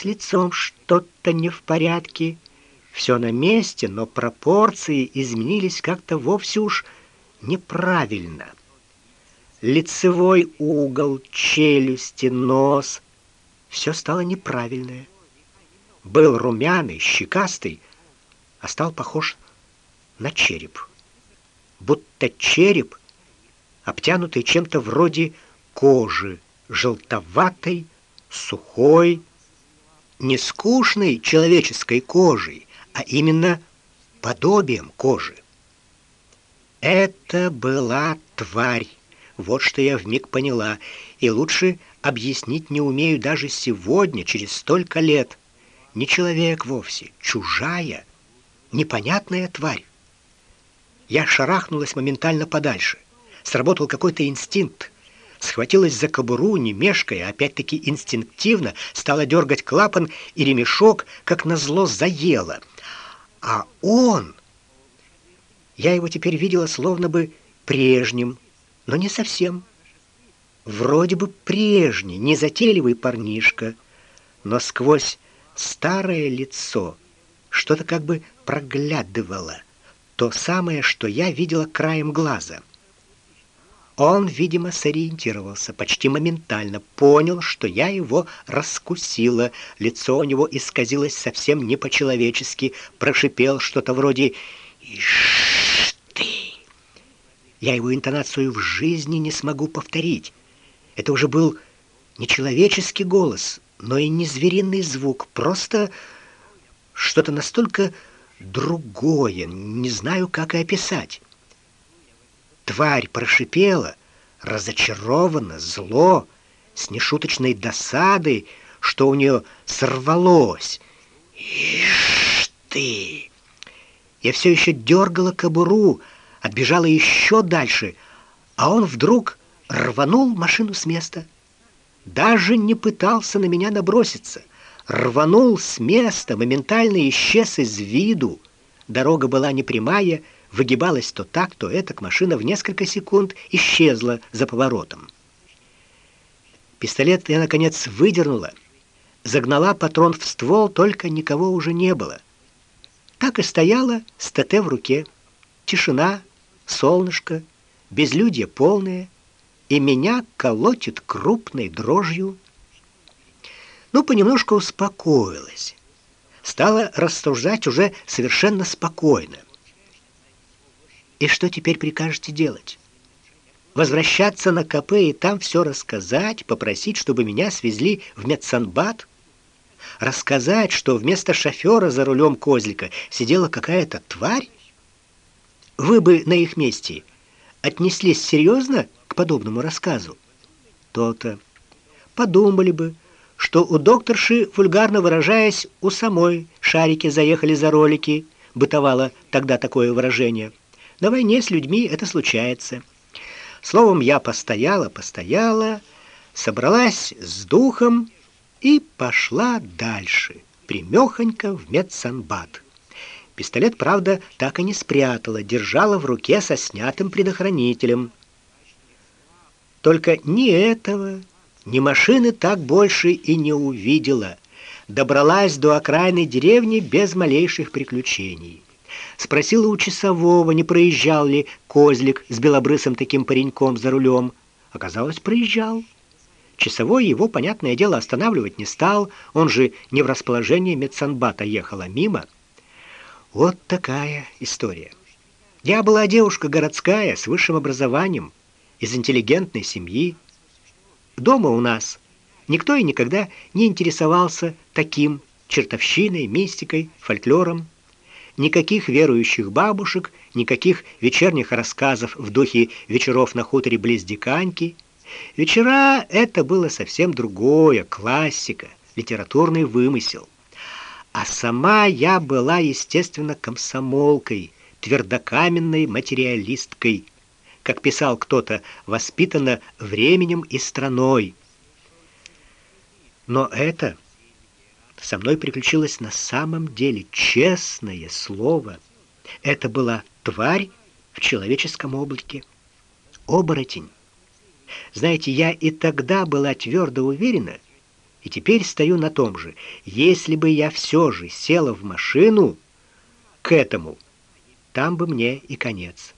с лицом что-то не в порядке. Все на месте, но пропорции изменились как-то вовсе уж неправильно. Лицевой угол, челюсти, нос все стало неправильное. Был румяный, щекастый, а стал похож на череп. Будто череп, обтянутый чем-то вроде кожи, желтоватой, сухой, не скучной человеческой кожей, а именно подобием кожи. Это была тварь. Вот что я вмиг поняла, и лучше объяснить не умею даже сегодня, через столько лет. Не человек вовсе, чужая, непонятная тварь. Я шарахнулась моментально подальше. Сработал какой-то инстинкт. Схватилась за кобуру, не мешкая, опять-таки инстинктивно стала дергать клапан, и ремешок, как назло, заело. А он... Я его теперь видела словно бы прежним, но не совсем. Вроде бы прежний, незатейливый парнишка, но сквозь старое лицо что-то как бы проглядывало — то самое, что я видела краем глаза. Он, видимо, сориентировался почти моментально, понял, что я его раскусила. Лицо у него исказилось совсем не по-человечески, прошипел что-то вроде «Ишь ты!». Я его интонацию в жизни не смогу повторить. Это уже был не человеческий голос, но и не звериный звук, просто что-то настолько другое, не знаю, как и описать. Тварь прошипела, разочарованно, зло, с нешуточной досадой, что у нее сорвалось. Ишь ты! Я все еще дергала кобуру, отбежала еще дальше, а он вдруг рванул машину с места. Даже не пытался на меня наброситься рванул с места, моментально исчез из виду. Дорога была непрямая, выгибалась то так, то этак, машина в несколько секунд исчезла за поворотом. Пистолет я, наконец, выдернула, загнала патрон в ствол, только никого уже не было. Так и стояла с ТТ в руке. Тишина, солнышко, безлюдье полное, и меня колотит крупной дрожью ну, понемножку успокоилась. Стала рассуждать уже совершенно спокойно. И что теперь прикажете делать? Возвращаться на КП и там все рассказать, попросить, чтобы меня свезли в медсанбат? Рассказать, что вместо шофера за рулем козлика сидела какая-то тварь? Вы бы на их месте отнеслись серьезно к подобному рассказу? То-то. Подумали бы, что у докторши, вульгарно выражаясь, у самой шарики заехали за ролики, бытовало тогда такое выражение. На войне с людьми это случается. Словом, я постояла, постояла, собралась с духом и пошла дальше, примехонько в медсанбат. Пистолет, правда, так и не спрятала, держала в руке со снятым предохранителем. Только ни этого, ни машины так больше и не увидела. Добралась до окраинной деревни без малейших приключений. Спросила у часового, не проезжал ли козлик с белобрысым таким пареньком за рулем. Оказалось, проезжал. Часовой его, понятное дело, останавливать не стал, он же не в расположении медсанбата ехала мимо. Вот такая история. Я была девушка городская, с высшим образованием, из интеллигентной семьи, Дома у нас никто и никогда не интересовался таким чертовщиной, мистикой, фольклором. Никаких верующих бабушек, никаких вечерних рассказов в духе вечеров на хуторе близ Диканьки. Вечера это было совсем другое, классика, литературный вымысел. А сама я была, естественно, комсомолкой, твердокаменной материалисткой, как писал кто-то, воспитана временем и страной. Но это со мной приключилось на самом деле, честное слово. Это была тварь в человеческом облике. Оборотень. Знаете, я и тогда была твердо уверена, И теперь стою на том же. Если бы я все же села в машину к этому, там бы мне и конец.